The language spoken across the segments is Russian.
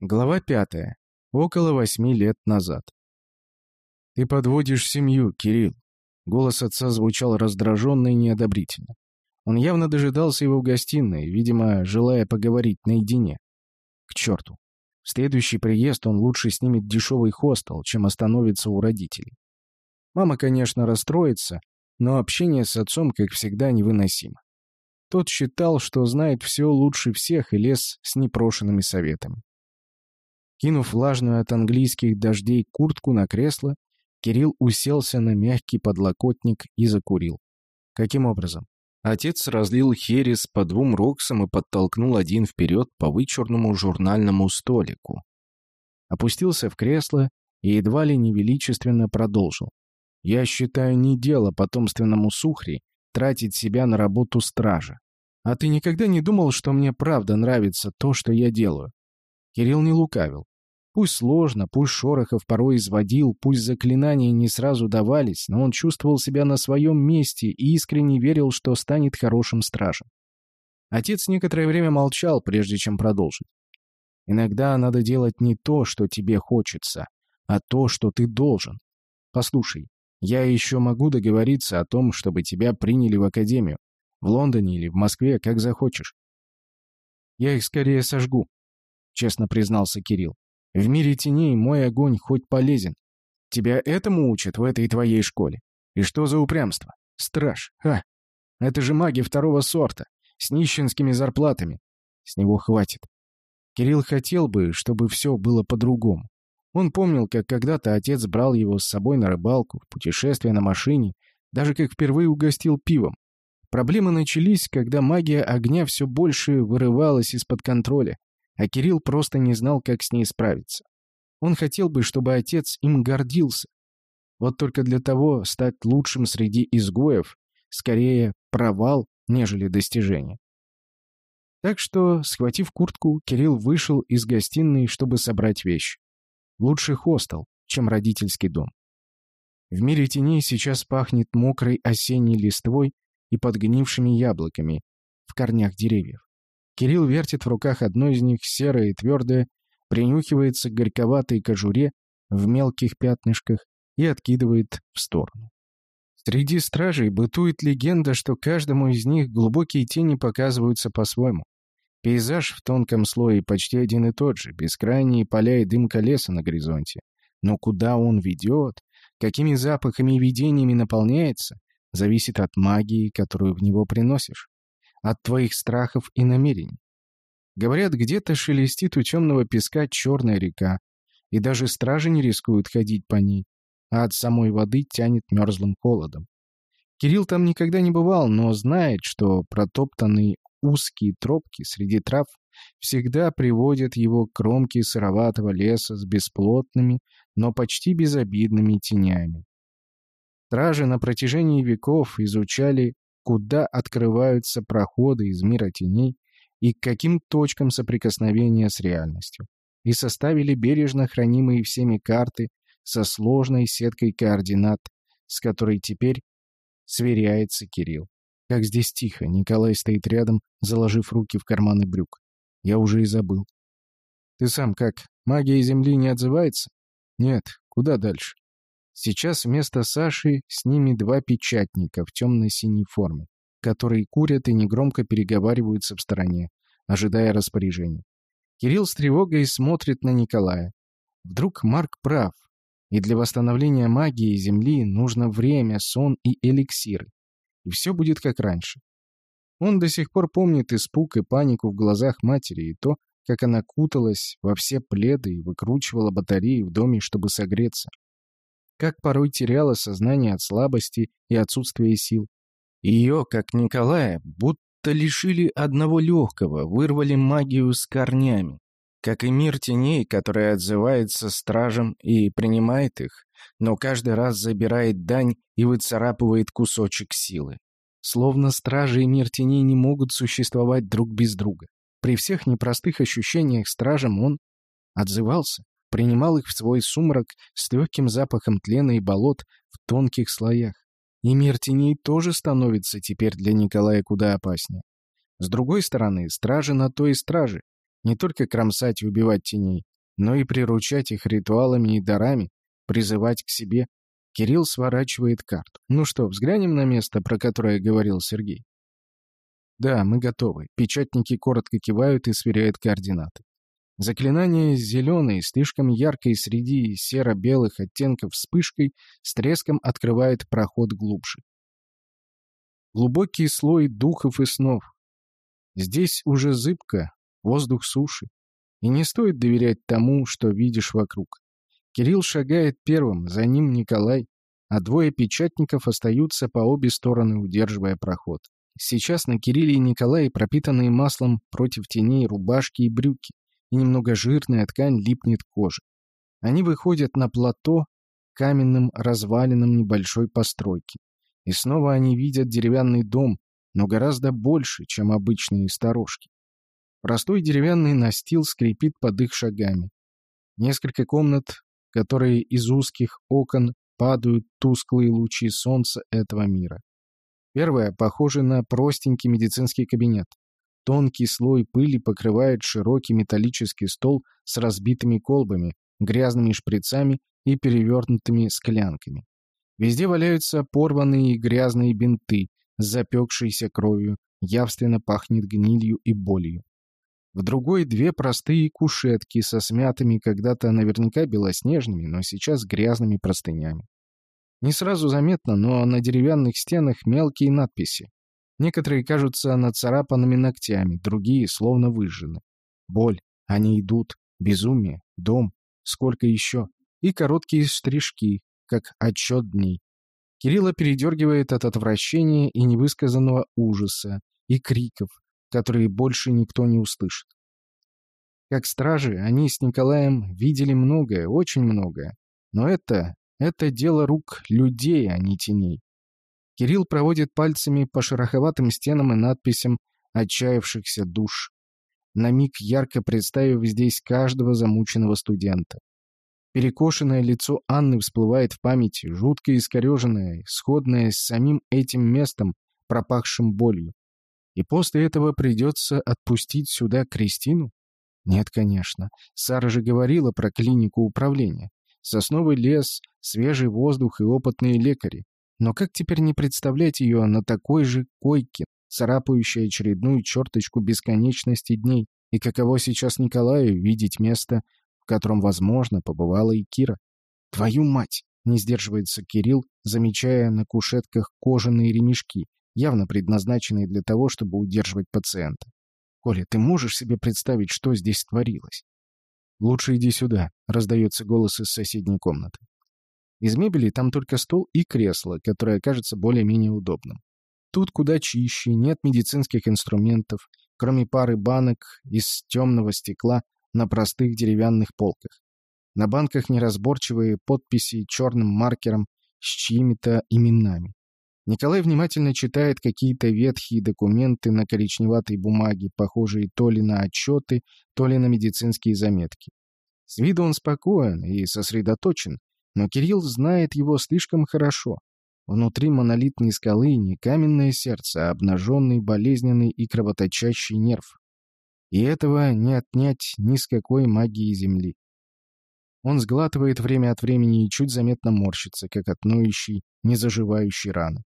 Глава пятая. Около восьми лет назад. «Ты подводишь семью, Кирилл!» Голос отца звучал раздраженно и неодобрительно. Он явно дожидался его в гостиной, видимо, желая поговорить наедине. К черту. В следующий приезд он лучше снимет дешевый хостел, чем остановится у родителей. Мама, конечно, расстроится, но общение с отцом, как всегда, невыносимо. Тот считал, что знает все лучше всех и лез с непрошенными советами. Кинув влажную от английских дождей куртку на кресло, Кирилл уселся на мягкий подлокотник и закурил. Каким образом? Отец разлил херес по двум роксам и подтолкнул один вперед по вычурному журнальному столику. Опустился в кресло и едва ли невеличественно продолжил. «Я считаю не дело потомственному сухри тратить себя на работу стража. А ты никогда не думал, что мне правда нравится то, что я делаю?» Кирилл не лукавил. Пусть сложно, пусть Шорохов порой изводил, пусть заклинания не сразу давались, но он чувствовал себя на своем месте и искренне верил, что станет хорошим стражем. Отец некоторое время молчал, прежде чем продолжить. «Иногда надо делать не то, что тебе хочется, а то, что ты должен. Послушай, я еще могу договориться о том, чтобы тебя приняли в академию, в Лондоне или в Москве, как захочешь. Я их скорее сожгу», — честно признался Кирилл. В мире теней мой огонь хоть полезен. Тебя этому учат в этой твоей школе? И что за упрямство? Страж. Ха! Это же маги второго сорта, с нищенскими зарплатами. С него хватит. Кирилл хотел бы, чтобы все было по-другому. Он помнил, как когда-то отец брал его с собой на рыбалку, в путешествие на машине, даже как впервые угостил пивом. Проблемы начались, когда магия огня все больше вырывалась из-под контроля, а Кирилл просто не знал, как с ней справиться. Он хотел бы, чтобы отец им гордился. Вот только для того стать лучшим среди изгоев скорее провал, нежели достижение. Так что, схватив куртку, Кирилл вышел из гостиной, чтобы собрать вещи. Лучше хостел, чем родительский дом. В мире теней сейчас пахнет мокрой осенней листвой и подгнившими яблоками в корнях деревьев. Кирилл вертит в руках одно из них, серое и твердое, принюхивается к горьковатой кожуре в мелких пятнышках и откидывает в сторону. Среди стражей бытует легенда, что каждому из них глубокие тени показываются по-своему. Пейзаж в тонком слое почти один и тот же, бескрайние поля и дымка леса на горизонте. Но куда он ведет, какими запахами и видениями наполняется, зависит от магии, которую в него приносишь от твоих страхов и намерений. Говорят, где-то шелестит у темного песка черная река, и даже стражи не рискуют ходить по ней, а от самой воды тянет мерзлым холодом. Кирилл там никогда не бывал, но знает, что протоптанные узкие тропки среди трав всегда приводят его к кромке сыроватого леса с бесплотными, но почти безобидными тенями. Стражи на протяжении веков изучали куда открываются проходы из мира теней и к каким точкам соприкосновения с реальностью, и составили бережно хранимые всеми карты со сложной сеткой координат, с которой теперь сверяется Кирилл. Как здесь тихо, Николай стоит рядом, заложив руки в карманы брюк. Я уже и забыл. Ты сам как, магия Земли не отзывается? Нет, куда дальше? Сейчас вместо Саши с ними два печатника в темно-синей форме, которые курят и негромко переговариваются в стороне, ожидая распоряжений. Кирилл с тревогой смотрит на Николая. Вдруг Марк прав, и для восстановления магии Земли нужно время, сон и эликсиры. И все будет как раньше. Он до сих пор помнит испуг и панику в глазах матери и то, как она куталась во все пледы и выкручивала батареи в доме, чтобы согреться как порой теряла сознание от слабости и отсутствия сил. Ее, как Николая, будто лишили одного легкого, вырвали магию с корнями. Как и мир теней, который отзывается стражем и принимает их, но каждый раз забирает дань и выцарапывает кусочек силы. Словно стражи и мир теней не могут существовать друг без друга. При всех непростых ощущениях стражем он отзывался, принимал их в свой сумрак с легким запахом тлена и болот в тонких слоях. И мир теней тоже становится теперь для Николая куда опаснее. С другой стороны, стражи на то и стражи. Не только кромсать и убивать теней, но и приручать их ритуалами и дарами, призывать к себе. Кирилл сворачивает карту. Ну что, взглянем на место, про которое говорил Сергей? Да, мы готовы. Печатники коротко кивают и сверяют координаты. Заклинание зеленой, слишком яркой среди серо-белых оттенков вспышкой, с треском открывает проход глубже. Глубокий слой духов и снов. Здесь уже зыбко, воздух суши. И не стоит доверять тому, что видишь вокруг. Кирилл шагает первым, за ним Николай, а двое печатников остаются по обе стороны, удерживая проход. Сейчас на Кирилле и Николае пропитанные маслом против теней рубашки и брюки, и немного жирная ткань липнет к коже. Они выходят на плато каменным развалинам небольшой постройки. И снова они видят деревянный дом, но гораздо больше, чем обычные сторожки. Простой деревянный настил скрипит под их шагами. Несколько комнат, которые из узких окон падают тусклые лучи солнца этого мира. Первая похожа на простенький медицинский кабинет. Тонкий слой пыли покрывает широкий металлический стол с разбитыми колбами, грязными шприцами и перевернутыми склянками. Везде валяются порванные и грязные бинты с запекшейся кровью, явственно пахнет гнилью и болью. В другой две простые кушетки со смятыми когда-то наверняка белоснежными, но сейчас грязными простынями. Не сразу заметно, но на деревянных стенах мелкие надписи. Некоторые кажутся нацарапанными ногтями, другие словно выжжены. Боль, они идут, безумие, дом, сколько еще. И короткие стрижки, как отчет дней. Кирилла передергивает от отвращения и невысказанного ужаса, и криков, которые больше никто не услышит. Как стражи, они с Николаем видели многое, очень многое. Но это, это дело рук людей, а не теней. Кирилл проводит пальцами по шероховатым стенам и надписям отчаявшихся душ, на миг ярко представив здесь каждого замученного студента. Перекошенное лицо Анны всплывает в памяти, жутко искореженное, сходное с самим этим местом, пропахшим болью. И после этого придется отпустить сюда Кристину? Нет, конечно. Сара же говорила про клинику управления. Сосновый лес, свежий воздух и опытные лекари. Но как теперь не представлять ее на такой же койке, царапающей очередную черточку бесконечности дней? И каково сейчас Николаю видеть место, в котором, возможно, побывала и Кира? «Твою мать!» — не сдерживается Кирилл, замечая на кушетках кожаные ремешки, явно предназначенные для того, чтобы удерживать пациента. «Коля, ты можешь себе представить, что здесь творилось?» «Лучше иди сюда», — раздается голос из соседней комнаты. Из мебели там только стол и кресло, которое кажется более-менее удобным. Тут куда чище, нет медицинских инструментов, кроме пары банок из темного стекла на простых деревянных полках. На банках неразборчивые подписи черным маркером с чьими-то именами. Николай внимательно читает какие-то ветхие документы на коричневатой бумаге, похожие то ли на отчеты, то ли на медицинские заметки. С виду он спокоен и сосредоточен, но Кирилл знает его слишком хорошо. Внутри монолитной скалы не каменное сердце, а обнаженный, болезненный и кровоточащий нерв. И этого не отнять ни с какой магии Земли. Он сглатывает время от времени и чуть заметно морщится, как от ноющей, незаживающей раны.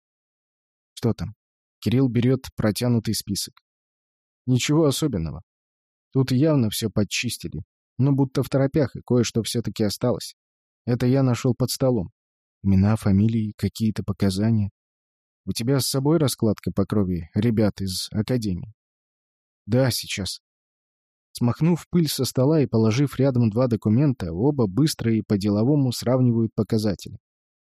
Что там? Кирилл берет протянутый список. Ничего особенного. Тут явно все подчистили, но будто в торопях, и кое-что все-таки осталось. Это я нашел под столом. Имена, фамилии, какие-то показания. У тебя с собой раскладка по крови ребят из академии? Да, сейчас. Смахнув пыль со стола и положив рядом два документа, оба быстро и по-деловому сравнивают показатели.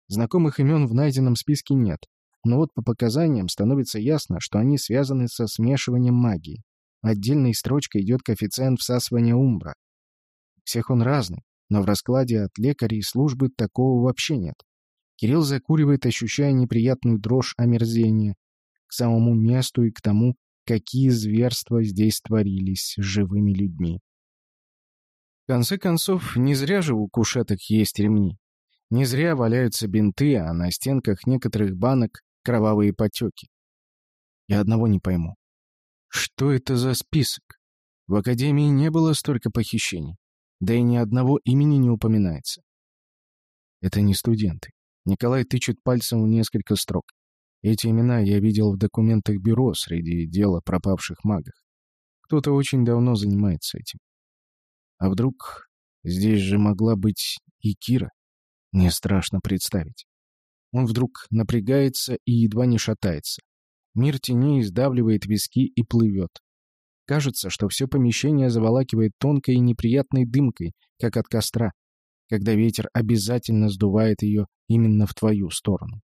Знакомых имен в найденном списке нет, но вот по показаниям становится ясно, что они связаны со смешиванием магии. Отдельной строчкой идет коэффициент всасывания умбра. Всех он разный, но в раскладе от лекарей службы такого вообще нет. Кирилл закуривает, ощущая неприятную дрожь омерзения к самому месту и к тому, какие зверства здесь творились с живыми людьми. В конце концов, не зря же у кушеток есть ремни. Не зря валяются бинты, а на стенках некоторых банок кровавые потеки. Я одного не пойму. Что это за список? В Академии не было столько похищений, да и ни одного имени не упоминается. Это не студенты. Николай тычет пальцем в несколько строк. Эти имена я видел в документах бюро среди дела пропавших магов. Кто-то очень давно занимается этим. А вдруг здесь же могла быть и Кира? Мне страшно представить. Он вдруг напрягается и едва не шатается. Мир теней сдавливает виски и плывет. Кажется, что все помещение заволакивает тонкой и неприятной дымкой, как от костра, когда ветер обязательно сдувает ее именно в твою сторону.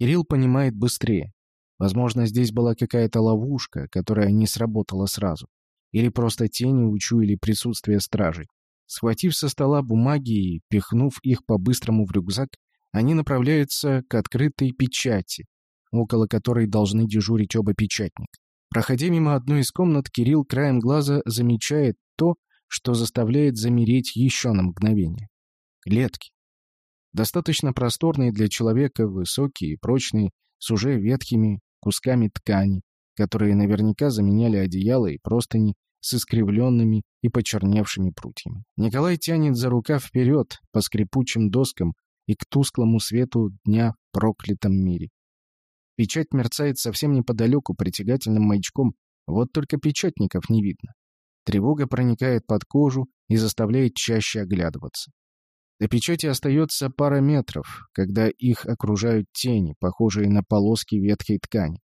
Кирилл понимает быстрее. Возможно, здесь была какая-то ловушка, которая не сработала сразу. Или просто тени учуяли присутствие стражей. Схватив со стола бумаги и пихнув их по-быстрому в рюкзак, они направляются к открытой печати, около которой должны дежурить оба печатника. Проходя мимо одной из комнат, Кирилл краем глаза замечает то, что заставляет замереть еще на мгновение. Клетки. Достаточно просторные для человека, высокие и прочные, с уже ветхими кусками ткани, которые наверняка заменяли одеяло и простыни с искривленными и почерневшими прутьями. Николай тянет за рукав вперед по скрипучим доскам и к тусклому свету дня в проклятом мире. Печать мерцает совсем неподалеку притягательным маячком, вот только печатников не видно. Тревога проникает под кожу и заставляет чаще оглядываться. До печати остается пара метров, когда их окружают тени, похожие на полоски ветхой ткани.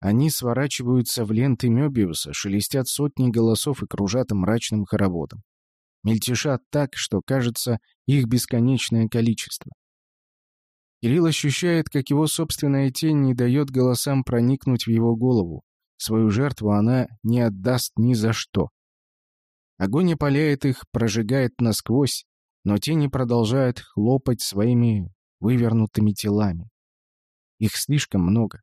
Они сворачиваются в ленты Мёбиуса, шелестят сотни голосов и кружат мрачным хороводом. Мельтешат так, что кажется их бесконечное количество. Кирилл ощущает, как его собственная тень не дает голосам проникнуть в его голову. Свою жертву она не отдаст ни за что. Огонь опаляет их, прожигает насквозь, но тени продолжают хлопать своими вывернутыми телами. Их слишком много.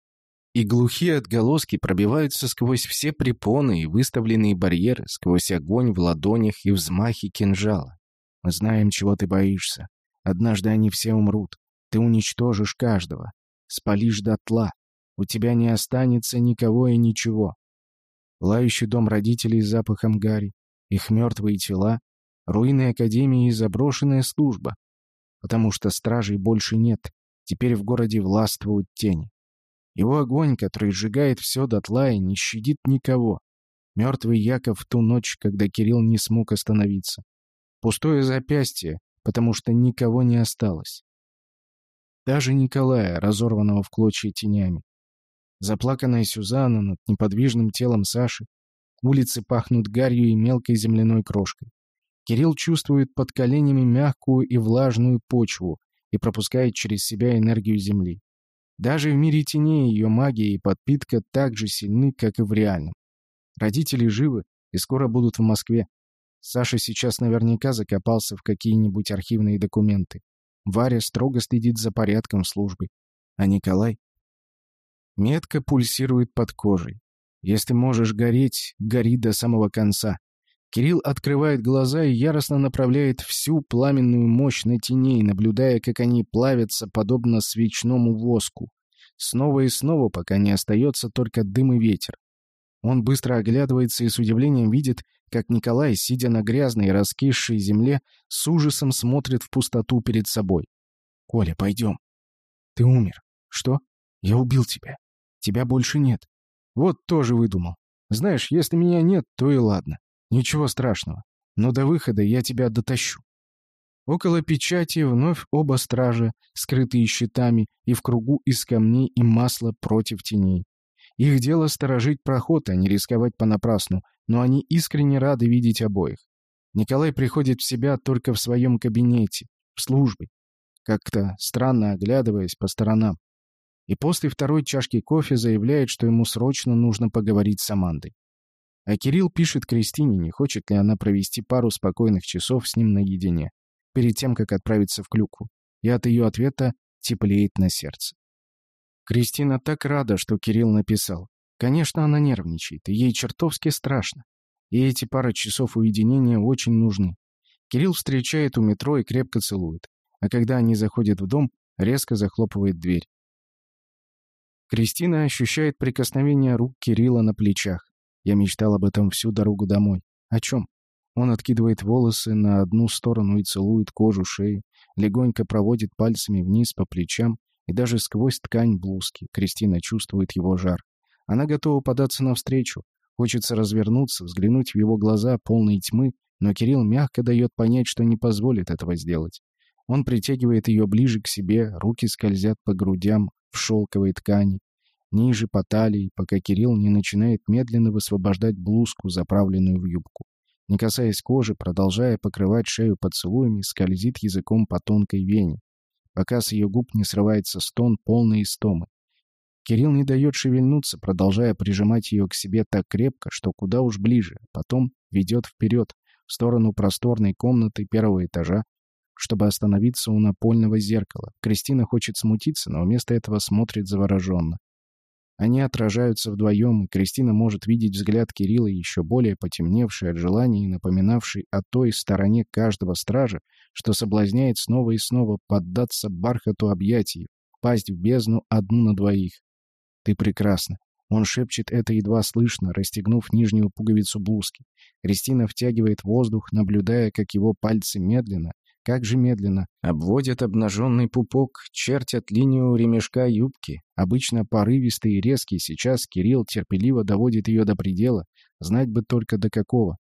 И глухие отголоски пробиваются сквозь все препоны и выставленные барьеры, сквозь огонь в ладонях и взмахи кинжала. Мы знаем, чего ты боишься. Однажды они все умрут. Ты уничтожишь каждого, спалишь дотла. У тебя не останется никого и ничего. Лающий дом родителей с запахом гари, их мертвые тела, руины Академии и заброшенная служба. Потому что стражей больше нет, теперь в городе властвуют тени. Его огонь, который сжигает все дотла и не щадит никого. Мертвый Яков в ту ночь, когда Кирилл не смог остановиться. Пустое запястье, потому что никого не осталось. Даже Николая, разорванного в клочья тенями. Заплаканная Сюзанна над неподвижным телом Саши. Улицы пахнут гарью и мелкой земляной крошкой. Кирилл чувствует под коленями мягкую и влажную почву и пропускает через себя энергию земли. Даже в мире теней ее магия и подпитка так же сильны, как и в реальном. Родители живы и скоро будут в Москве. Саша сейчас наверняка закопался в какие-нибудь архивные документы. Варя строго следит за порядком в службе. А Николай? Метка пульсирует под кожей. Если можешь гореть, гори до самого конца. Кирилл открывает глаза и яростно направляет всю пламенную мощь на теней, наблюдая, как они плавятся, подобно свечному воску. Снова и снова, пока не остается только дым и ветер. Он быстро оглядывается и с удивлением видит, как Николай, сидя на грязной, раскисшей земле, с ужасом смотрит в пустоту перед собой. «Коля, пойдем». «Ты умер». «Что? Я убил тебя. Тебя больше нет». «Вот тоже выдумал. Знаешь, если меня нет, то и ладно. Ничего страшного. Но до выхода я тебя дотащу». Около печати вновь оба стража, скрытые щитами, и в кругу из камней и масла против теней. Их дело сторожить проход, а не рисковать понапрасну, но они искренне рады видеть обоих. Николай приходит в себя только в своем кабинете, в службе, как-то странно оглядываясь по сторонам. И после второй чашки кофе заявляет, что ему срочно нужно поговорить с Амандой. А Кирилл пишет Кристине, не хочет ли она провести пару спокойных часов с ним наедине, перед тем, как отправиться в Клюкву. И от ее ответа теплеет на сердце. Кристина так рада, что Кирилл написал. Конечно, она нервничает, и ей чертовски страшно. И эти пара часов уединения очень нужны. Кирилл встречает у метро и крепко целует. А когда они заходят в дом, резко захлопывает дверь. Кристина ощущает прикосновение рук Кирилла на плечах. Я мечтал об этом всю дорогу домой. О чем? Он откидывает волосы на одну сторону и целует кожу шеи, легонько проводит пальцами вниз по плечам и даже сквозь ткань блузки. Кристина чувствует его жар. Она готова податься навстречу. Хочется развернуться, взглянуть в его глаза, полные тьмы, но Кирилл мягко дает понять, что не позволит этого сделать. Он притягивает ее ближе к себе, руки скользят по грудям в шелковой ткани, ниже по талии, пока Кирилл не начинает медленно высвобождать блузку, заправленную в юбку. Не касаясь кожи, продолжая покрывать шею поцелуями, скользит языком по тонкой вене, пока с ее губ не срывается стон полной истомы. Кирилл не дает шевельнуться, продолжая прижимать ее к себе так крепко, что куда уж ближе, потом ведет вперед, в сторону просторной комнаты первого этажа, чтобы остановиться у напольного зеркала. Кристина хочет смутиться, но вместо этого смотрит завороженно. Они отражаются вдвоем, и Кристина может видеть взгляд Кирилла, еще более потемневший от желания и напоминавший о той стороне каждого стража, что соблазняет снова и снова поддаться бархату объятий, пасть в бездну одну на двоих. «Ты прекрасна». Он шепчет это едва слышно, расстегнув нижнюю пуговицу блузки. Кристина втягивает воздух, наблюдая, как его пальцы медленно, как же медленно. Обводят обнаженный пупок, чертят линию ремешка юбки. Обычно порывистый и резкий, сейчас Кирилл терпеливо доводит ее до предела, знать бы только до какого.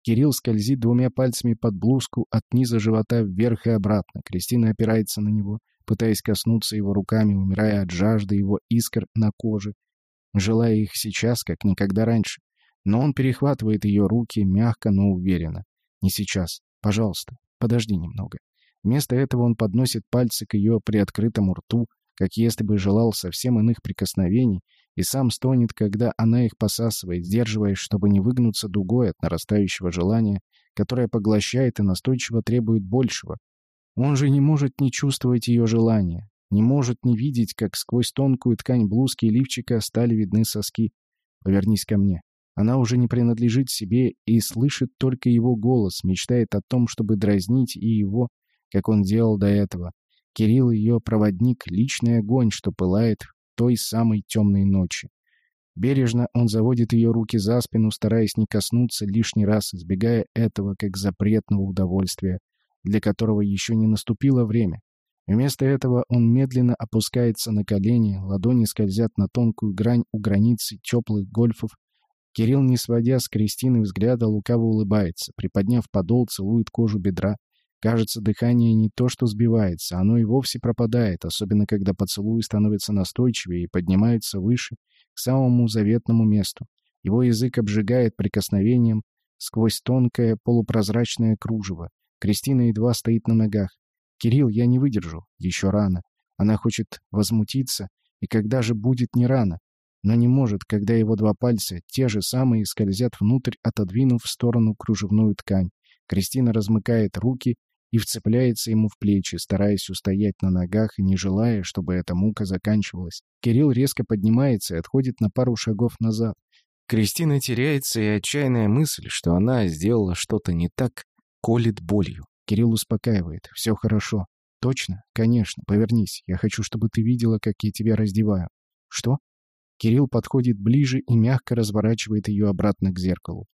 Кирилл скользит двумя пальцами под блузку от низа живота вверх и обратно. Кристина опирается на него, пытаясь коснуться его руками, умирая от жажды его искр на коже, желая их сейчас, как никогда раньше. Но он перехватывает ее руки мягко, но уверенно. «Не сейчас. Пожалуйста. Подожди немного. Вместо этого он подносит пальцы к ее приоткрытому рту, как если бы желал совсем иных прикосновений, и сам стонет, когда она их посасывает, сдерживаясь, чтобы не выгнуться дугой от нарастающего желания, которое поглощает и настойчиво требует большего. Он же не может не чувствовать ее желания, не может не видеть, как сквозь тонкую ткань блузки и лифчика стали видны соски. «Повернись ко мне», она уже не принадлежит себе и слышит только его голос, мечтает о том, чтобы дразнить и его, как он делал до этого. Кирилл ее проводник, личный огонь, что пылает в той самой темной ночи. Бережно он заводит ее руки за спину, стараясь не коснуться лишний раз, избегая этого как запретного удовольствия, для которого еще не наступило время. Вместо этого он медленно опускается на колени, ладони скользят на тонкую грань у границы теплых гольфов Кирилл, не сводя с Кристины взгляда, лукаво улыбается, приподняв подол, целует кожу бедра. Кажется, дыхание не то что сбивается, оно и вовсе пропадает, особенно когда поцелуи становятся настойчивее и поднимаются выше, к самому заветному месту. Его язык обжигает прикосновением сквозь тонкое полупрозрачное кружево. Кристина едва стоит на ногах. «Кирилл, я не выдержу. Еще рано. Она хочет возмутиться. И когда же будет не рано? Но не может, когда его два пальца, те же самые, скользят внутрь, отодвинув в сторону кружевную ткань. Кристина размыкает руки и вцепляется ему в плечи, стараясь устоять на ногах и не желая, чтобы эта мука заканчивалась. Кирилл резко поднимается и отходит на пару шагов назад. Кристина теряется, и отчаянная мысль, что она сделала что-то не так, колет болью. Кирилл успокаивает. «Все хорошо». «Точно? Конечно. Повернись. Я хочу, чтобы ты видела, как я тебя раздеваю». «Что?» Кирилл подходит ближе и мягко разворачивает ее обратно к зеркалу.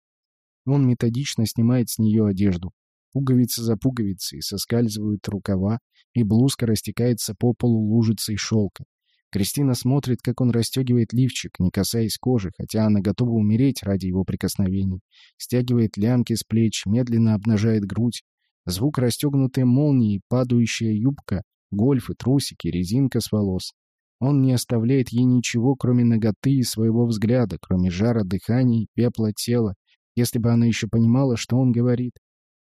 Он методично снимает с нее одежду. Пуговицы за пуговицей соскальзывают рукава, и блузка растекается по полу лужицей шелка. Кристина смотрит, как он расстегивает лифчик, не касаясь кожи, хотя она готова умереть ради его прикосновений. Стягивает лямки с плеч, медленно обнажает грудь. Звук расстегнутой молнии, падающая юбка, гольфы, трусики, резинка с волос. Он не оставляет ей ничего, кроме ноготы и своего взгляда, кроме жара дыхания и пепла тела, если бы она еще понимала, что он говорит.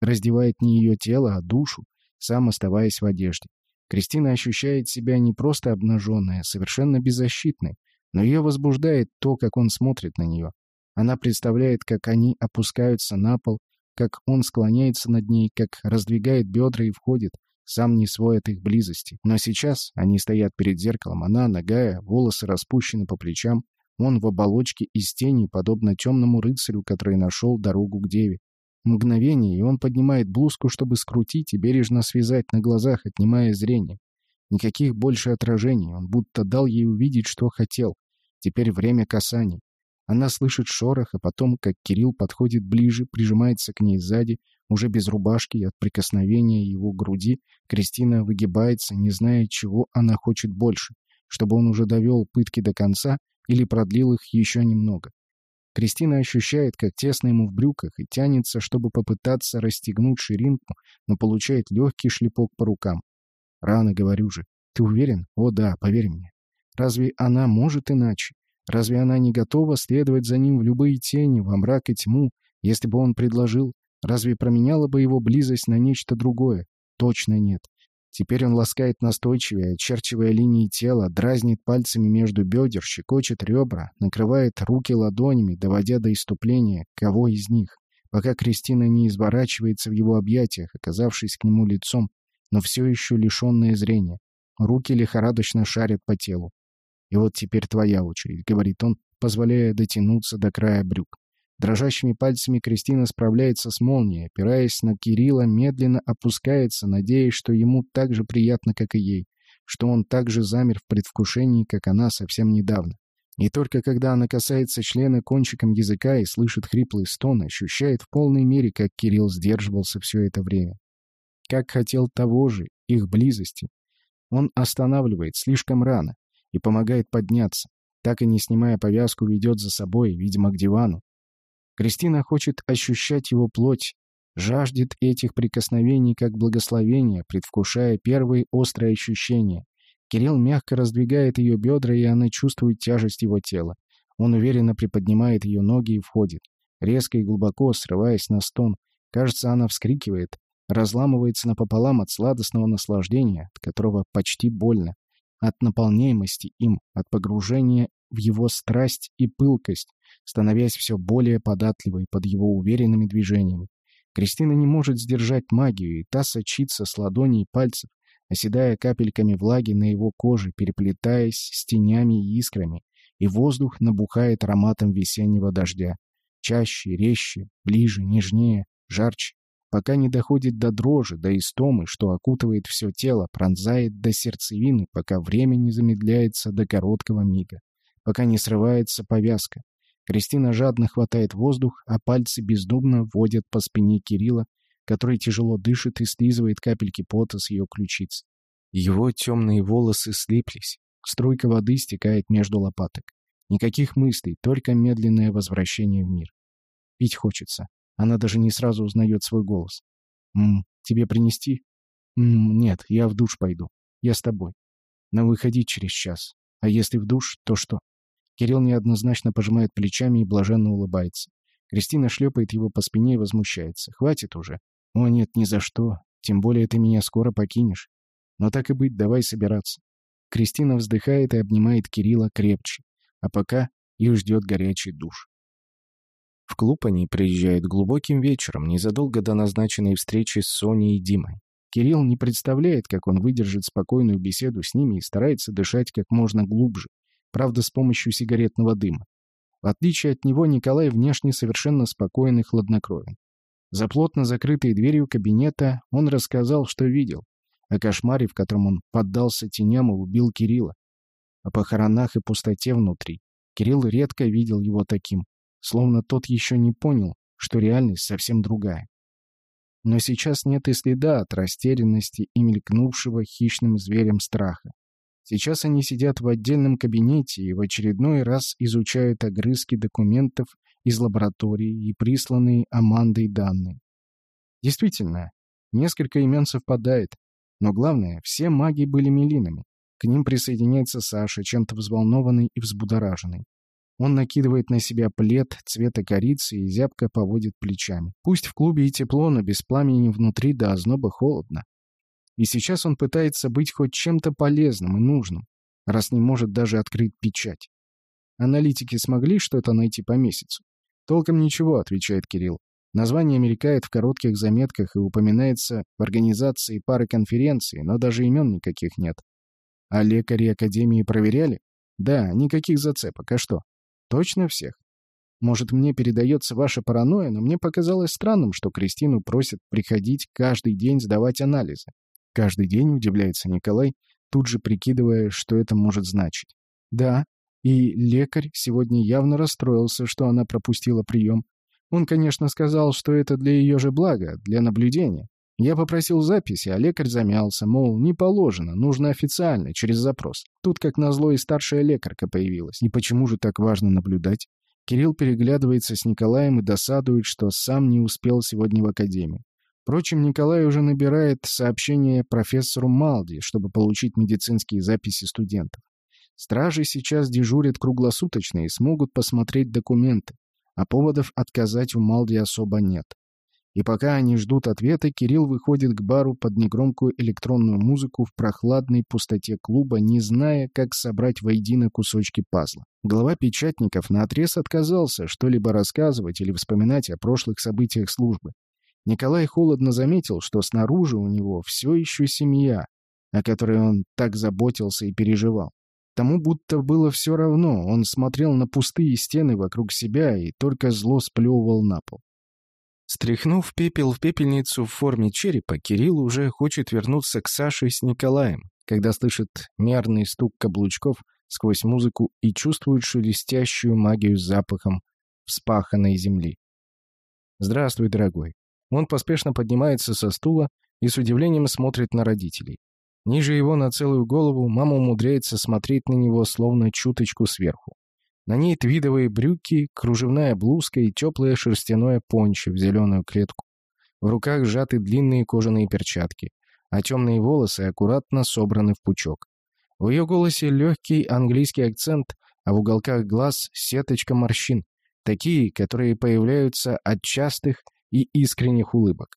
Раздевает не ее тело, а душу, сам оставаясь в одежде. Кристина ощущает себя не просто обнаженной, а совершенно беззащитной, но ее возбуждает то, как он смотрит на нее. Она представляет, как они опускаются на пол, как он склоняется над ней, как раздвигает бедра и входит, сам не свой от их близости. Но сейчас они стоят перед зеркалом, она, нагая, волосы распущены по плечам, он в оболочке из тени, подобно темному рыцарю, который нашел дорогу к деве. Мгновение, и он поднимает блузку, чтобы скрутить и бережно связать на глазах, отнимая зрение. Никаких больше отражений, он будто дал ей увидеть, что хотел. Теперь время касаний. Она слышит шорох, а потом, как Кирилл подходит ближе, прижимается к ней сзади, уже без рубашки, и от прикосновения его груди Кристина выгибается, не зная, чего она хочет больше, чтобы он уже довел пытки до конца или продлил их еще немного. Кристина ощущает, как тесно ему в брюках, и тянется, чтобы попытаться расстегнуть ширинку, но получает легкий шлепок по рукам. «Рано, говорю же. Ты уверен? О да, поверь мне. Разве она может иначе? Разве она не готова следовать за ним в любые тени, во мрак и тьму, если бы он предложил? Разве променяла бы его близость на нечто другое? Точно нет. Теперь он ласкает настойчивее, очерчивая линии тела, дразнит пальцами между бедер, щекочет ребра, накрывает руки ладонями, доводя до иступления, кого из них, пока Кристина не изворачивается в его объятиях, оказавшись к нему лицом, но все еще лишенное зрения. Руки лихорадочно шарят по телу. «И вот теперь твоя очередь», — говорит он, позволяя дотянуться до края брюк. Дрожащими пальцами Кристина справляется с молнией, опираясь на Кирилла, медленно опускается, надеясь, что ему так же приятно, как и ей, что он так же замер в предвкушении, как она совсем недавно. И только когда она касается члена кончиком языка и слышит хриплый стон, ощущает в полной мере, как Кирилл сдерживался все это время. Как хотел того же, их близости. Он останавливает слишком рано и помогает подняться. Так и не снимая повязку, ведет за собой, видимо, к дивану, Кристина хочет ощущать его плоть, жаждет этих прикосновений как благословения, предвкушая первые острые ощущения. Кирилл мягко раздвигает ее бедра, и она чувствует тяжесть его тела. Он уверенно приподнимает ее ноги и входит. Резко и глубоко, срываясь на стон. Кажется, она вскрикивает, разламывается напополам от сладостного наслаждения, от которого почти больно, от наполняемости им, от погружения в его страсть и пылкость, становясь все более податливой под его уверенными движениями. Кристина не может сдержать магию, и та сочится с ладоней и пальцев, оседая капельками влаги на его коже, переплетаясь с тенями и искрами, и воздух набухает ароматом весеннего дождя. Чаще, резче, ближе, нежнее, жарче, пока не доходит до дрожи, до истомы, что окутывает все тело, пронзает до сердцевины, пока время не замедляется до короткого мига пока не срывается повязка. Кристина жадно хватает воздух, а пальцы бездумно водят по спине Кирилла, который тяжело дышит и слизывает капельки пота с ее ключиц. Его темные волосы слиплись. Струйка воды стекает между лопаток. Никаких мыслей, только медленное возвращение в мир. Пить хочется. Она даже не сразу узнает свой голос. «Ммм, тебе принести?» «Ммм, нет, я в душ пойду. Я с тобой. Но выходить через час. А если в душ, то что?» Кирилл неоднозначно пожимает плечами и блаженно улыбается. Кристина шлепает его по спине и возмущается. «Хватит уже». «О, нет, ни за что. Тем более ты меня скоро покинешь. Но так и быть, давай собираться». Кристина вздыхает и обнимает Кирилла крепче. А пока их ждет горячий душ. В клуб они приезжают глубоким вечером, незадолго до назначенной встречи с Соней и Димой. Кирилл не представляет, как он выдержит спокойную беседу с ними и старается дышать как можно глубже, правда, с помощью сигаретного дыма. В отличие от него, Николай внешне совершенно спокоен и хладнокровен. За плотно закрытой дверью кабинета он рассказал, что видел. О кошмаре, в котором он поддался теням и убил Кирилла. О похоронах и пустоте внутри. Кирилл редко видел его таким, словно тот еще не понял, что реальность совсем другая. Но сейчас нет и следа от растерянности и мелькнувшего хищным зверем страха. Сейчас они сидят в отдельном кабинете и в очередной раз изучают огрызки документов из лаборатории и присланные Амандой данные. Действительно, несколько имен совпадает, но главное, все маги были мелинами. К ним присоединяется Саша, чем-то взволнованный и взбудораженный. Он накидывает на себя плед цвета корицы и зябко поводит плечами. Пусть в клубе и тепло, но без пламени внутри до озноба холодно. И сейчас он пытается быть хоть чем-то полезным и нужным, раз не может даже открыть печать. Аналитики смогли что-то найти по месяцу? Толком ничего, отвечает Кирилл. Название мелькает в коротких заметках и упоминается в организации пары конференций, но даже имен никаких нет. А лекари Академии проверяли? Да, никаких зацепок. А что? Точно всех? Может, мне передается ваша паранойя, но мне показалось странным, что Кристину просят приходить каждый день сдавать анализы. Каждый день удивляется Николай, тут же прикидывая, что это может значить. Да, И лекарь сегодня явно расстроился, что она пропустила прием. Он, конечно, сказал, что это для ее же блага, для наблюдения. Я попросил записи, а лекарь замялся, мол, не положено, нужно официально, через запрос. Тут, как назло, и старшая лекарка появилась. И почему же так важно наблюдать? Кирилл переглядывается с Николаем и досадует, что сам не успел сегодня в академию. Впрочем, Николай уже набирает сообщение профессору Малди, чтобы получить медицинские записи студентов. Стражи сейчас дежурят круглосуточно и смогут посмотреть документы, а поводов отказать у Малди особо нет. И пока они ждут ответа, Кирилл выходит к бару под негромкую электронную музыку в прохладной пустоте клуба, не зная, как собрать воедино кусочки пазла. Глава печатников наотрез отказался что-либо рассказывать или вспоминать о прошлых событиях службы. Николай холодно заметил, что снаружи у него все еще семья, о которой он так заботился и переживал. Тому будто было все равно, он смотрел на пустые стены вокруг себя и только зло сплевывал на пол. Стряхнув пепел в пепельницу в форме черепа, Кирилл уже хочет вернуться к Саше с Николаем, когда слышит мерный стук каблучков сквозь музыку и чувствует шелестящую магию с запахом вспаханной земли. «Здравствуй, дорогой». Он поспешно поднимается со стула и с удивлением смотрит на родителей. Ниже его на целую голову мама умудряется смотреть на него словно чуточку сверху. На ней твидовые брюки, кружевная блузка и теплое шерстяное пончо в зеленую клетку. В руках сжаты длинные кожаные перчатки, а темные волосы аккуратно собраны в пучок. В ее голосе легкий английский акцент, а в уголках глаз сеточка морщин, такие, которые появляются от частых и искренних улыбок.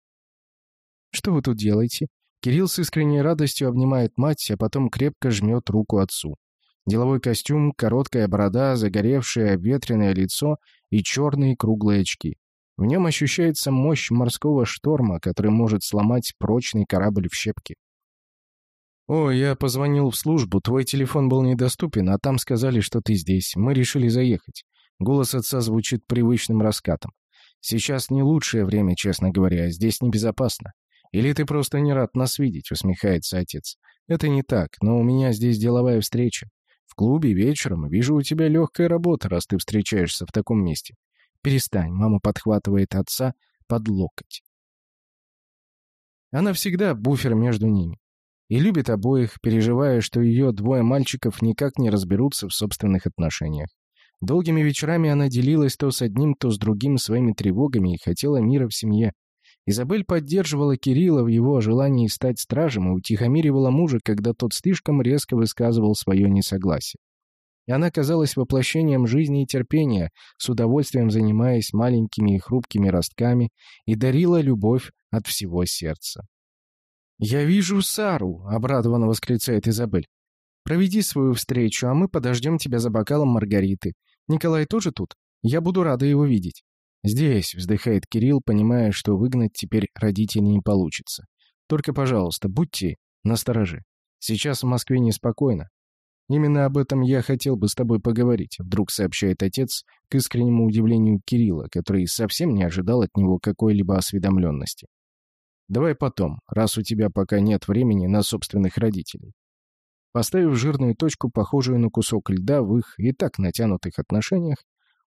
«Что вы тут делаете?» Кирилл с искренней радостью обнимает мать, а потом крепко жмет руку отцу. Деловой костюм, короткая борода, загоревшее обветренное лицо и черные круглые очки. В нем ощущается мощь морского шторма, который может сломать прочный корабль в щепки. «О, я позвонил в службу, твой телефон был недоступен, а там сказали, что ты здесь. Мы решили заехать». Голос отца звучит привычным раскатом. «Сейчас не лучшее время, честно говоря, здесь небезопасно. Или ты просто не рад нас видеть?» — усмехается отец. «Это не так, но у меня здесь деловая встреча. В клубе вечером. Вижу, у тебя легкая работа, раз ты встречаешься в таком месте. Перестань, мама подхватывает отца под локоть. Она всегда буфер между ними. И любит обоих, переживая, что ее двое мальчиков никак не разберутся в собственных отношениях. Долгими вечерами она делилась то с одним, то с другим своими тревогами и хотела мира в семье, Изабель поддерживала Кирилла в его желании стать стражем и утихомиривала мужа, когда тот слишком резко высказывал свое несогласие. И она казалась воплощением жизни и терпения, с удовольствием занимаясь маленькими и хрупкими ростками, и дарила любовь от всего сердца. «Я вижу Сару!» — обрадованно восклицает Изабель. «Проведи свою встречу, а мы подождем тебя за бокалом Маргариты. Николай тоже тут? Я буду рада его видеть». «Здесь», — вздыхает Кирилл, понимая, что выгнать теперь родителей не получится. «Только, пожалуйста, будьте настороже. Сейчас в Москве неспокойно. Именно об этом я хотел бы с тобой поговорить», — вдруг сообщает отец к искреннему удивлению Кирилла, который совсем не ожидал от него какой-либо осведомленности. «Давай потом, раз у тебя пока нет времени на собственных родителей». Поставив жирную точку, похожую на кусок льда в их и так натянутых отношениях,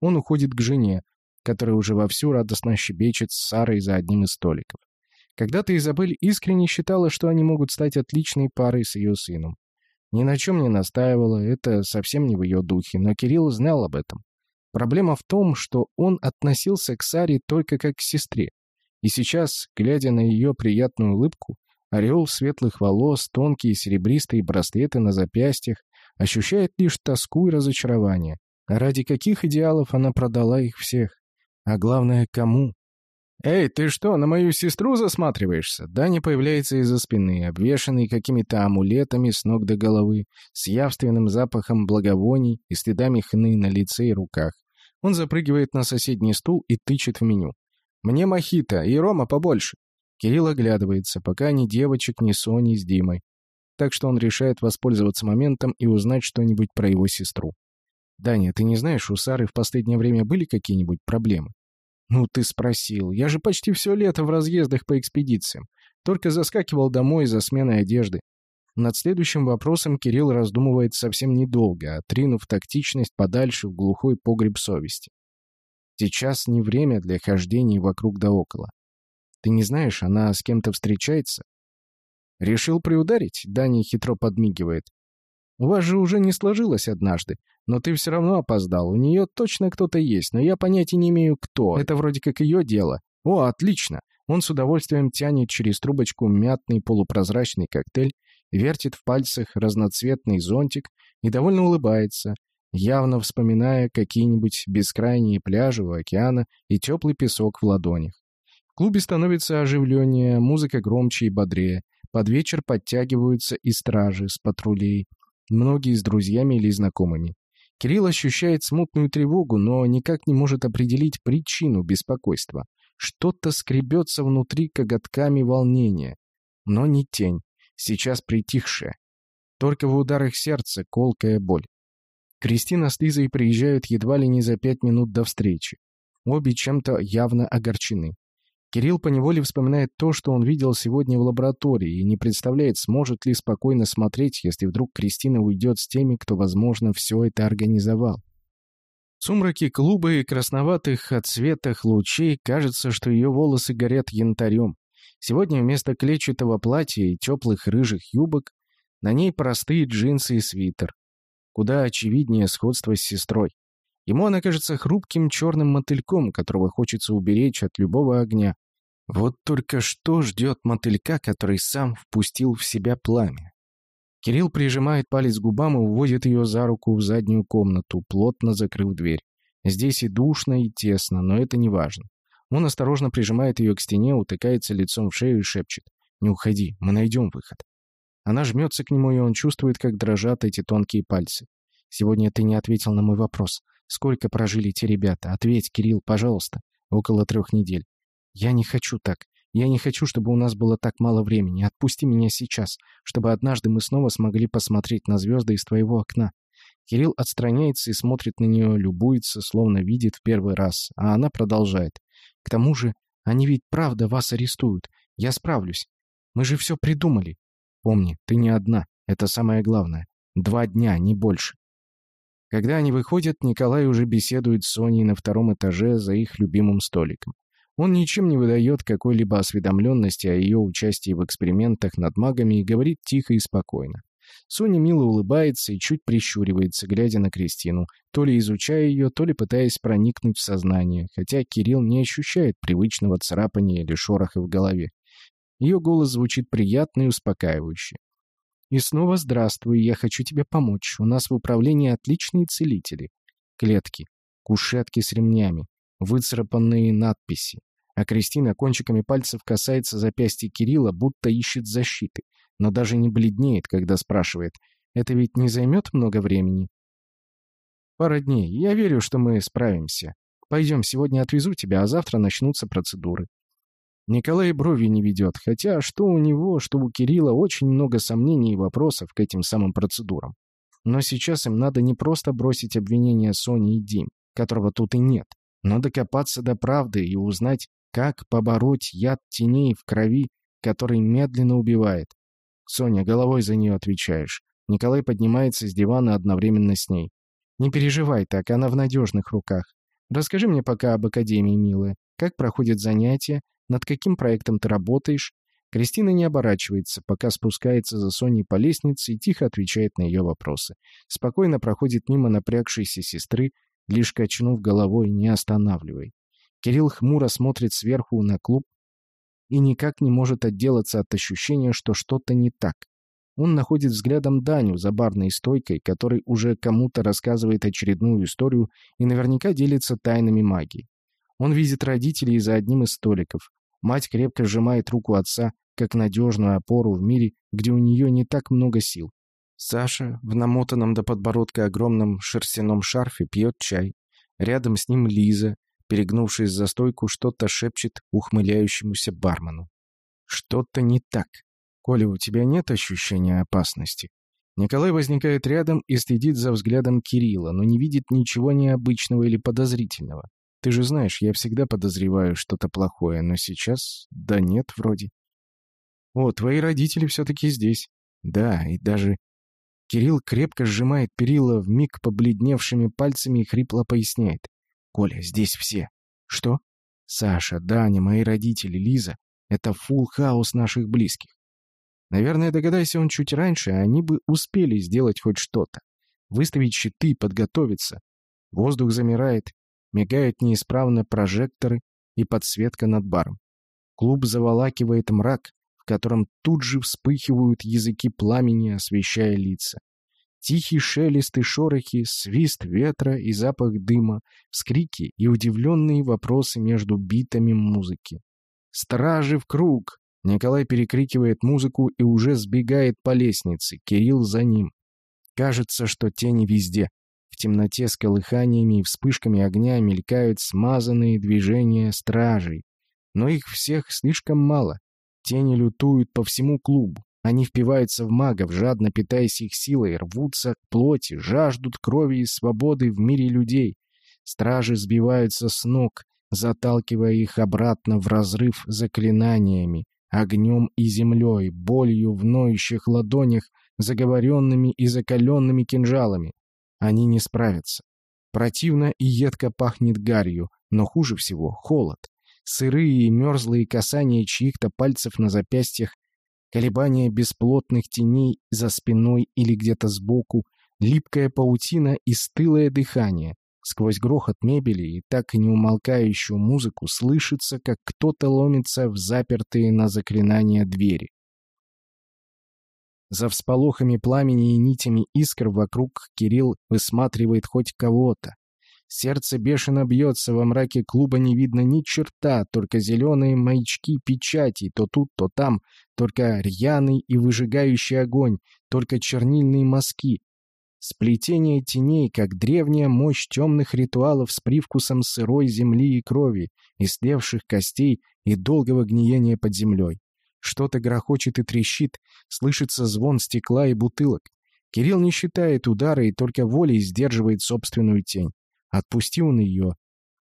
он уходит к жене, который уже вовсю радостно щебечет с Сарой за одним из столиков. Когда-то Изабель искренне считала, что они могут стать отличной парой с ее сыном. Ни на чем не настаивала, это совсем не в ее духе, но Кирилл знал об этом. Проблема в том, что он относился к Саре только как к сестре. И сейчас, глядя на ее приятную улыбку, орел светлых волос, тонкие серебристые браслеты на запястьях, ощущает лишь тоску и разочарование. ради каких идеалов она продала их всех? А главное, кому? «Эй, ты что, на мою сестру засматриваешься?» Даня появляется из-за спины, обвешанный какими-то амулетами с ног до головы, с явственным запахом благовоний и следами хны на лице и руках. Он запрыгивает на соседний стул и тычет в меню. «Мне мохито, и рома побольше». Кирилл оглядывается, пока ни девочек, ни Сони с Димой. Так что он решает воспользоваться моментом и узнать что-нибудь про его сестру. «Даня, ты не знаешь, у Сары в последнее время были какие-нибудь проблемы?» «Ну, ты спросил. Я же почти все лето в разъездах по экспедициям. Только заскакивал домой за сменой одежды. Над следующим вопросом Кирилл раздумывает совсем недолго, отринув тактичность подальше в глухой погреб совести. Сейчас не время для хождений вокруг да около. Ты не знаешь, она с кем-то встречается? Решил приударить? Дани хитро подмигивает. У вас же уже не сложилось однажды, но ты все равно опоздал. У нее точно кто-то есть, но я понятия не имею, кто. Это вроде как ее дело. О, отлично. Он с удовольствием тянет через трубочку мятный полупрозрачный коктейль, вертит в пальцах разноцветный зонтик и довольно улыбается, явно вспоминая какие-нибудь бескрайние пляжи у океана и теплый песок в ладонях. В клубе становится оживленнее, музыка громче и бодрее. Под вечер подтягиваются и стражи с патрулей, многие с друзьями или знакомыми. Кирилл ощущает смутную тревогу, но никак не может определить причину беспокойства. Что-то скребется внутри коготками волнения. Но не тень, сейчас притихшая. Только в ударах сердца колкая боль. Кристина с Лизой приезжают едва ли не за пять минут до встречи. Обе чем-то явно огорчены. Кирилл поневоле вспоминает то, что он видел сегодня в лаборатории, и не представляет, сможет ли спокойно смотреть, если вдруг Кристина уйдет с теми, кто, возможно, все это организовал. В сумраке клуба и красноватых отцветах лучей кажется, что ее волосы горят янтарем. Сегодня вместо клетчатого платья и теплых рыжих юбок на ней простые джинсы и свитер. Куда очевиднее сходство с сестрой. Ему она кажется хрупким черным мотыльком, которого хочется уберечь от любого огня. Вот только что ждет мотылька, который сам впустил в себя пламя. Кирилл прижимает палец к губам и уводит ее за руку в заднюю комнату, плотно закрыв дверь. Здесь и душно, и тесно, но это не важно. Он осторожно прижимает ее к стене, утыкается лицом в шею и шепчет. «Не уходи, мы найдем выход». Она жмется к нему, и он чувствует, как дрожат эти тонкие пальцы. «Сегодня ты не ответил на мой вопрос. Сколько прожили те ребята? Ответь, Кирилл, пожалуйста. Около трех недель. Я не хочу так. Я не хочу, чтобы у нас было так мало времени. Отпусти меня сейчас, чтобы однажды мы снова смогли посмотреть на звезды из твоего окна. Кирилл отстраняется и смотрит на нее, любуется, словно видит в первый раз, а она продолжает. К тому же, они ведь правда вас арестуют. Я справлюсь. Мы же все придумали. Помни, ты не одна. Это самое главное. Два дня, не больше. Когда они выходят, Николай уже беседует с Соней на втором этаже за их любимым столиком. Он ничем не выдает какой-либо осведомленности о ее участии в экспериментах над магами и говорит тихо и спокойно. Соня мило улыбается и чуть прищуривается, глядя на Кристину, то ли изучая ее, то ли пытаясь проникнуть в сознание, хотя Кирилл не ощущает привычного царапания или шороха в голове. Ее голос звучит приятно и успокаивающе. И снова здравствуй, я хочу тебе помочь. У нас в управлении отличные целители. Клетки, кушетки с ремнями, выцарапанные надписи. А Кристина кончиками пальцев касается запястья Кирилла, будто ищет защиты, но даже не бледнеет, когда спрашивает, «Это ведь не займет много времени?» «Пара дней. Я верю, что мы справимся. Пойдем, сегодня отвезу тебя, а завтра начнутся процедуры. Николай брови не ведет, хотя что у него, что у Кирилла очень много сомнений и вопросов к этим самым процедурам. Но сейчас им надо не просто бросить обвинения Соне и Дим, которого тут и нет, но докопаться до правды и узнать, как побороть яд теней в крови, который медленно убивает. Соня, головой за нее отвечаешь. Николай поднимается с дивана одновременно с ней. Не переживай так, она в надежных руках. Расскажи мне пока об Академии, милая. Как проходят занятия, над каким проектом ты работаешь?» Кристина не оборачивается, пока спускается за Соней по лестнице и тихо отвечает на ее вопросы. Спокойно проходит мимо напрягшейся сестры, лишь качнув головой, не останавливай. Кирилл хмуро смотрит сверху на клуб и никак не может отделаться от ощущения, что что-то не так. Он находит взглядом Даню за барной стойкой, который уже кому-то рассказывает очередную историю и наверняка делится тайнами магии. Он видит родителей за одним из столиков. Мать крепко сжимает руку отца, как надежную опору в мире, где у нее не так много сил. Саша в намотанном до подбородка огромном шерстяном шарфе пьет чай. Рядом с ним Лиза, перегнувшись за стойку, что-то шепчет ухмыляющемуся бармену. «Что-то не так. Коля, у тебя нет ощущения опасности?» Николай возникает рядом и следит за взглядом Кирилла, но не видит ничего необычного или подозрительного. Ты же знаешь, я всегда подозреваю что-то плохое, но сейчас... Да нет, вроде. О, твои родители все-таки здесь. Да, и даже... Кирилл крепко сжимает перила, вмиг побледневшими пальцами и хрипло поясняет. «Коля, здесь все». «Что?» «Саша, Даня, мои родители, Лиза. Это фулл хаус наших близких. Наверное, догадайся он чуть раньше, они бы успели сделать хоть что-то. Выставить щиты, подготовиться. Воздух замирает, мигают неисправно прожекторы и подсветка над баром. Клуб заволакивает мрак, в котором тут же вспыхивают языки пламени, освещая лица. Тихий шелест и шорохи, свист ветра и запах дыма, вскрики и удивленные вопросы между битами музыки. «Стражи в круг!» Николай перекрикивает музыку и уже сбегает по лестнице, Кирилл за ним. Кажется, что тени везде. В темноте с колыханиями и вспышками огня мелькают смазанные движения стражей. Но их всех слишком мало. Тени лютуют по всему клубу. Они впиваются в магов, жадно питаясь их силой, рвутся к плоти, жаждут крови и свободы в мире людей. Стражи сбиваются с ног, заталкивая их обратно в разрыв заклинаниями, огнем и землей, болью в ноющих ладонях, заговоренными и закаленными кинжалами. Они не справятся. Противно и едко пахнет гарью, но хуже всего — холод. Сырые и мерзлые касания чьих-то пальцев на запястьях, колебания бесплотных теней за спиной или где-то сбоку, липкая паутина и стылое дыхание. Сквозь грохот мебели и так и не умолкающую музыку слышится, как кто-то ломится в запертые на заклинания двери. За всполохами пламени и нитями искр вокруг Кирилл высматривает хоть кого-то. Сердце бешено бьется, во мраке клуба не видно ни черта, только зеленые маячки печати, то тут, то там, только рьяный и выжигающий огонь, только чернильные мазки, Сплетение теней, как древняя мощь темных ритуалов с привкусом сырой земли и крови, истлевших костей и долгого гниения под землей. Что-то грохочет и трещит, слышится звон стекла и бутылок. Кирилл не считает удара и только волей сдерживает собственную тень. Отпусти он ее,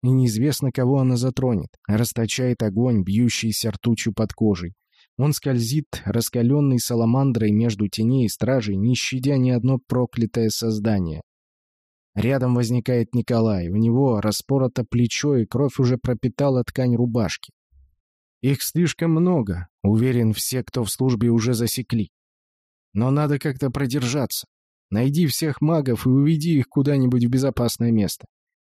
и неизвестно, кого она затронет. Расточает огонь, бьющийся ртучью под кожей. Он скользит, раскаленный саламандрой между теней и стражей, не щадя ни одно проклятое создание. Рядом возникает Николай. У него распорото плечо, и кровь уже пропитала ткань рубашки. Их слишком много, уверен, все, кто в службе, уже засекли. Но надо как-то продержаться. Найди всех магов и уведи их куда-нибудь в безопасное место.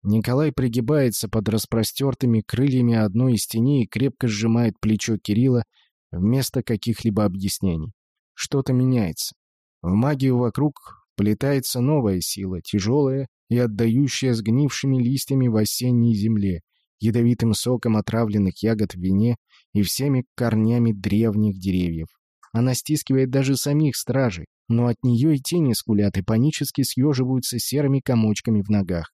Николай пригибается под распростертыми крыльями одной из теней и крепко сжимает плечо Кирилла, вместо каких-либо объяснений. Что-то меняется. В магию вокруг плетается новая сила, тяжелая и отдающая сгнившими листьями в осенней земле, ядовитым соком отравленных ягод в вине и всеми корнями древних деревьев. Она стискивает даже самих стражей, но от нее и тени скулят и панически съеживаются серыми комочками в ногах.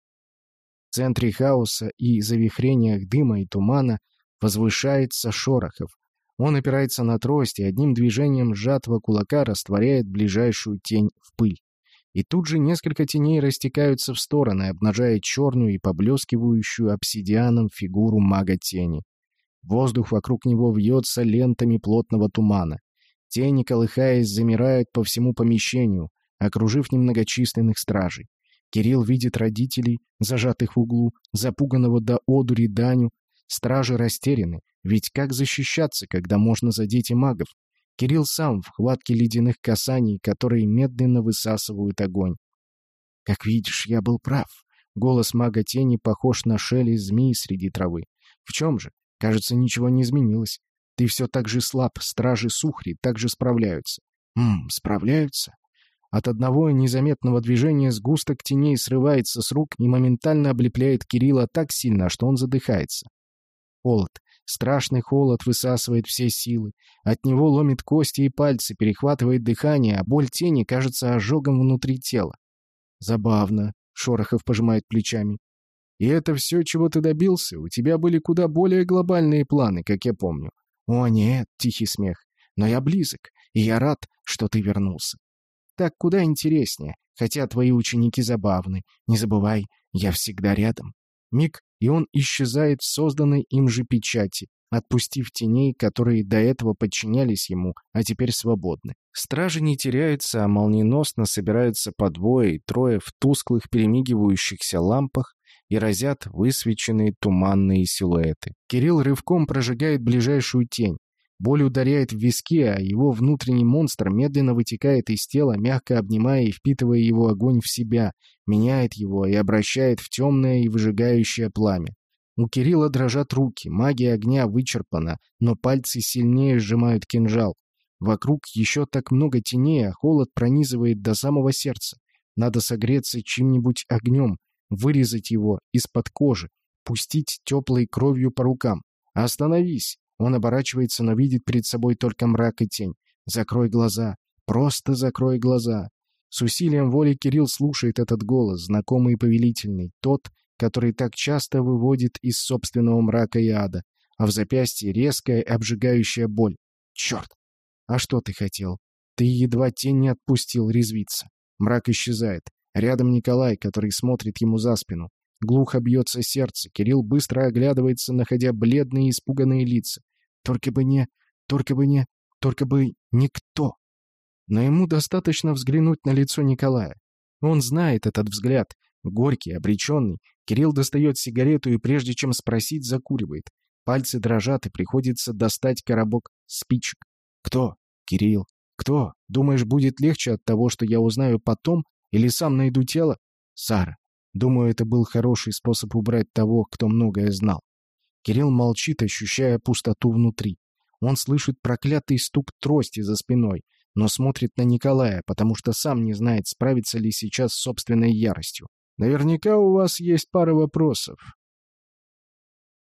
В центре хаоса и завихрениях дыма и тумана возвышается Шорохов, он опирается на трость и одним движением сжатого кулака растворяет ближайшую тень в пыль. И тут же несколько теней растекаются в стороны, обнажая черную и поблескивающую обсидианом фигуру мага-тени. Воздух вокруг него вьется лентами плотного тумана. Тени, колыхаясь, замирают по всему помещению, окружив немногочисленных стражей. Кирилл видит родителей, зажатых в углу, запуганного до одури Даню. Стражи растеряны, ведь как защищаться, когда можно задеть и магов? Кирилл сам в хватке ледяных касаний, которые медленно высасывают огонь. «Как видишь, я был прав. Голос мага тени похож на шелест змеи среди травы. В чем же? Кажется, ничего не изменилось. Ты все так же слаб, стражи Сухри так же справляются». «Ммм, справляются?» От одного незаметного движения сгусток теней срывается с рук и моментально облепляет Кирилла так сильно, что он задыхается. Холод, Страшный холод высасывает все силы. От него ломит кости и пальцы, перехватывает дыхание, а боль тени кажется ожогом внутри тела. Забавно, Шорохов пожимает плечами. И это все, чего ты добился? У тебя были куда более глобальные планы, как я помню. О, нет, тихий смех. Но я близок, и я рад, что ты вернулся. Так куда интереснее, хотя твои ученики забавны. Не забывай, я всегда рядом. Миг, и он исчезает в созданной им же печати, отпустив теней, которые до этого подчинялись ему, а теперь свободны. Стражи не теряются, а молниеносно собираются по двое и трое в тусклых перемигивающихся лампах и разят высвеченные туманные силуэты. Кирилл рывком прожигает ближайшую тень. Боль ударяет в виски, а его внутренний монстр медленно вытекает из тела, мягко обнимая и впитывая его огонь в себя, меняет его и обращает в темное и выжигающее пламя. У Кирилла дрожат руки, магия огня вычерпана, но пальцы сильнее сжимают кинжал. Вокруг еще так много теней, а холод пронизывает до самого сердца. Надо согреться чем-нибудь огнем, вырезать его из-под кожи, пустить теплой кровью по рукам. «Остановись!» Он оборачивается, но видит перед собой только мрак и тень. «Закрой глаза! Просто закрой глаза!» С усилием воли Кирилл слушает этот голос, знакомый и повелительный, тот, который так часто выводит из собственного мрака и ада, а в запястье резкая обжигающая боль. «Черт! А что ты хотел? Ты едва тень не отпустил резвиться». Мрак исчезает. Рядом Николай, который смотрит ему за спину. Глухо бьется сердце. Кирилл быстро оглядывается, находя бледные и испуганные лица. Только бы не... Только бы не... Только бы никто. Но ему достаточно взглянуть на лицо Николая. Он знает этот взгляд. Горький, обреченный. Кирилл достает сигарету и прежде чем спросить, закуривает. Пальцы дрожат и приходится достать коробок спичек. «Кто?» «Кирилл». «Кто? Думаешь, будет легче от того, что я узнаю потом? Или сам найду тело?» «Сара». Думаю, это был хороший способ убрать того, кто многое знал. Кирилл молчит, ощущая пустоту внутри. Он слышит проклятый стук трости за спиной, но смотрит на Николая, потому что сам не знает, справится ли сейчас с собственной яростью. «Наверняка у вас есть пара вопросов»,